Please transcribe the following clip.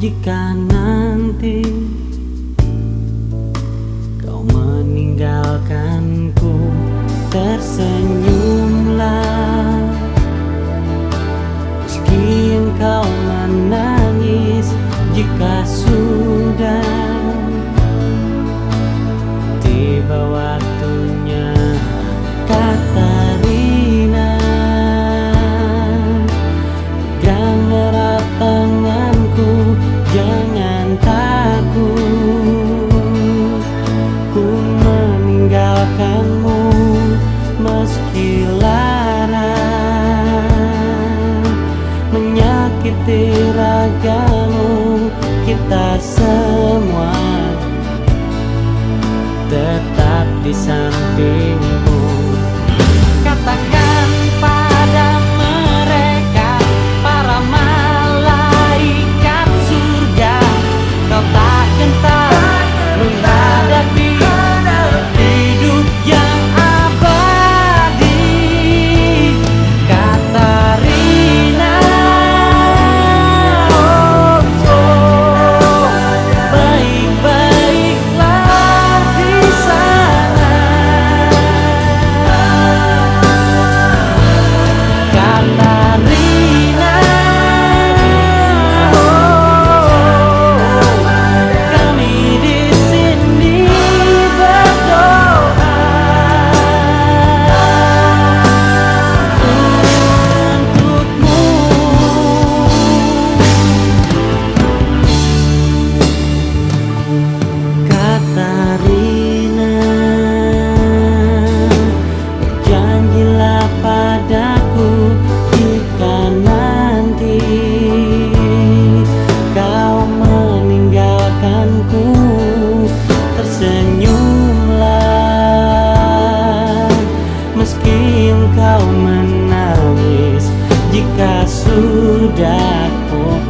jika nanti kau meninggalkanku tersenyumlah. Meski engkau menangis jika sudah tiba waktunya kita semua. Tetap di sampingmu. Katakan mudar por